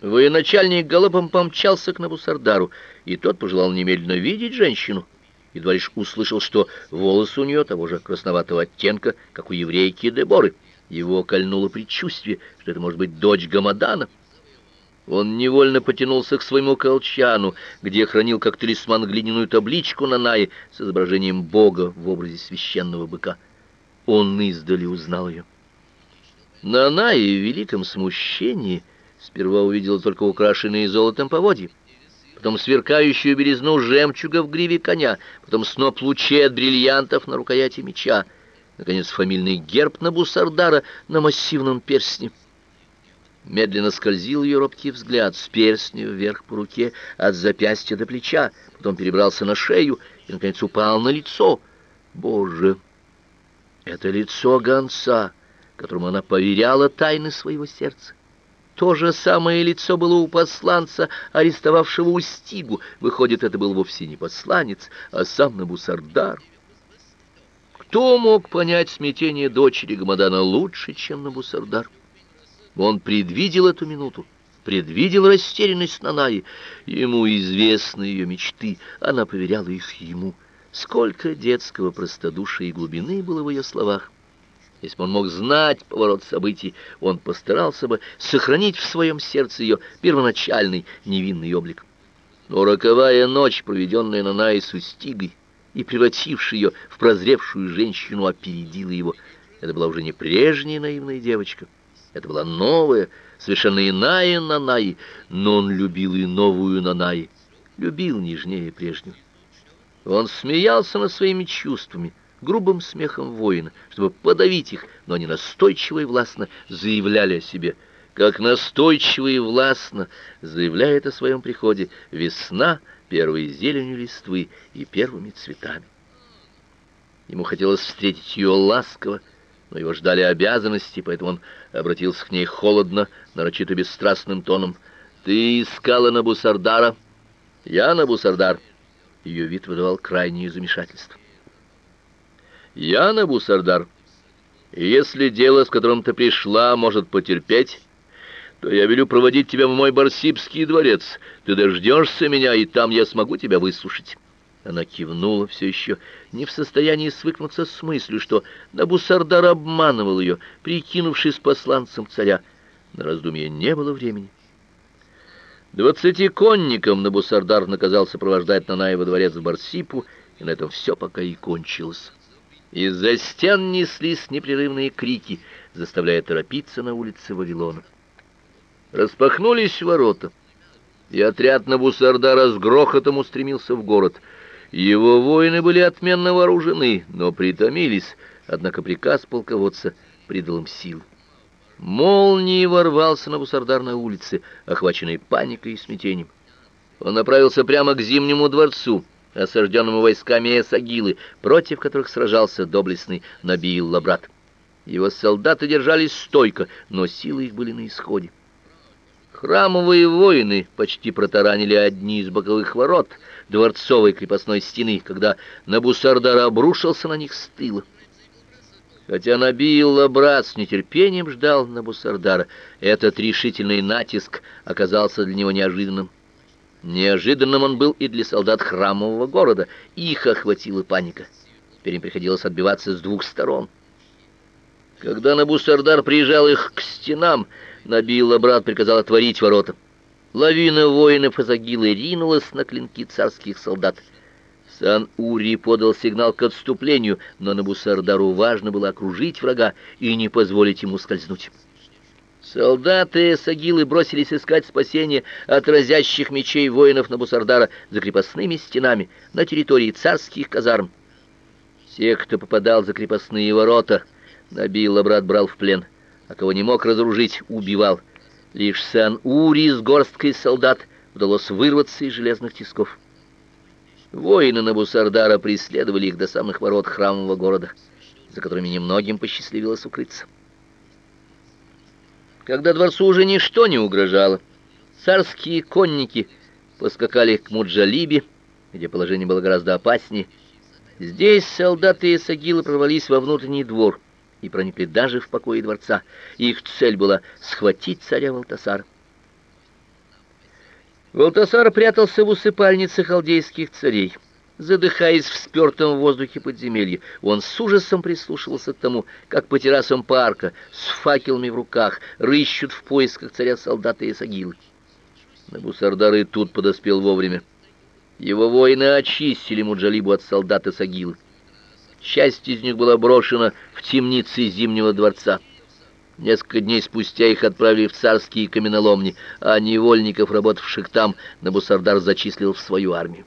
Военачальник галопом помчался к Набусардару, и тот пожелал немедленно видеть женщину. Едва лишь услышал, что волосы у нее того же красноватого оттенка, как у еврейки Деборы. Его кольнуло предчувствие, что это может быть дочь Гамадана. Он невольно потянулся к своему колчану, где хранил как талисман глиняную табличку на Нае с изображением Бога в образе священного быка. Он издали узнал ее. На Нае в великом смущении сперва увидела только украшенные золотом поводья, потом сверкающую белизну жемчуга в гриве коня, потом сноп лучей от бриллиантов на рукояти меча, наконец фамильный герб на бусардара на массивном перстне. Медленно скользил ее робкий взгляд с перстня вверх по руке, от запястья до плеча, потом перебрался на шею и, наконец, упал на лицо. Боже! Это лицо гонца, которому она поверяла тайны своего сердца. То же самое лицо было у посланца, арестовавшего Устигу. Выходит, это был вовсе не посланец, а сам Набусардар. Кто мог понять смятение дочери Гамадана лучше, чем Набусардар? Он предвидел эту минуту, предвидел растерянность Нанаи. Ему известны ее мечты, она поверяла их ему. Сколько детского простодушия и глубины было в ее словах. Если бы он мог знать поворот событий, он постарался бы сохранить в своем сердце ее первоначальный невинный облик. Но роковая ночь, проведенная на Наи с Устигой и превратившая ее в прозревшую женщину, опередила его. Это была уже не прежняя наивная девочка. Это была новая, совершенно иная Нанаи, но он любил и новую Нанаи, любил нежнее прежнюю. Он смеялся над своими чувствами, грубым смехом воина, чтобы подавить их, но они настойчиво и властно заявляли о себе, как настойчиво и властно заявляет о своем приходе весна первой зеленью листвы и первыми цветами. Ему хотелось встретить ее ласково, но его ждали обязанности, поэтому он обратился к ней холодно, нарочито бесстрастным тоном. «Ты искала на Бусардара?» «Я на Бусардар». Ее вид выдавал крайнее замешательство. Я на Бусардар. Если дело, с которым ты пришла, может потерпеть, то я велю проводить тебя в мой Барсибский дворец. Ты дождешься меня, и там я смогу тебя выслушать». Она кивнула все еще, не в состоянии свыкнуться с мыслью, что Набусардар обманывал ее, прикинувшись посланцем царя. На раздумье не было времени. Двадцати конникам Набусардар наказал сопровождать Нанаева дворец в Барсипу, и на этом все пока и кончилось. Из-за стен неслись непрерывные крики, заставляя торопиться на улице Вавилона. Распахнулись ворота, и отряд Набусардара с грохотом устремился в город. Его воины были отменно вооружены, но притомились, однако приказ полководца придал им сил. Молнией ворвался Набусардар на улице, охваченный паникой и смятением. Он направился прямо к Зимнему дворцу, осажденному войсками Эсагилы, против которых сражался доблестный Набиил Лабрат. Его солдаты держались стойко, но силы их были на исходе. Храмовые воины почти протаранили одни из боковых ворот дворцовой крепостной стены, когда Набусардар обрушился на них с тыла. Хотя Набиил Лабрат с нетерпением ждал Набусардара, этот решительный натиск оказался для него неожиданным. Неожиданным он был и для солдат храмового города. Их охватила паника. Теперь им приходилось отбиваться с двух сторон. Когда Набусардар приезжал их к стенам, Набила брат приказал отворить ворота. Лавина воинов Азагилы ринулась на клинки царских солдат. Сан-Ури подал сигнал к отступлению, но Набусардару важно было окружить врага и не позволить ему скользнуть. Солдаты Сагилы бросились искать спасения от разящих мечей воинов Набусардара за крепостными стенами на территории царских казарм. Все, кто попадал за крепостные ворота, Набила брат брал в плен, а кого не мог разоружить, убивал. Лишь Сан-Ури с горсткой солдат удалось вырваться из железных тисков. Воины Набусардара преследовали их до самых ворот храмового города, за которыми немногим посчастливилось укрыться. Когда дворцу уже ничто не угрожало, царские конники поскакали к Муджалибе, где положение было гораздо опаснее. Здесь солдаты и сагилы прорвались во внутренний двор и проникли даже в покои дворца. Их цель была схватить царя Валтасара. Валтасар прятался в усыпальнице халдейских царей. Задыхаясь в спертом воздухе подземелья, он с ужасом прислушивался к тому, как по террасам парка с факелами в руках рыщут в поисках царя солдаты и сагилы. Набусардар и тут подоспел вовремя. Его воины очистили Муджалибу от солдат и сагилы. Часть из них была брошена в темницы Зимнего дворца. Несколько дней спустя их отправили в царские каменоломни, а невольников, работавших там, Набусардар зачислил в свою армию.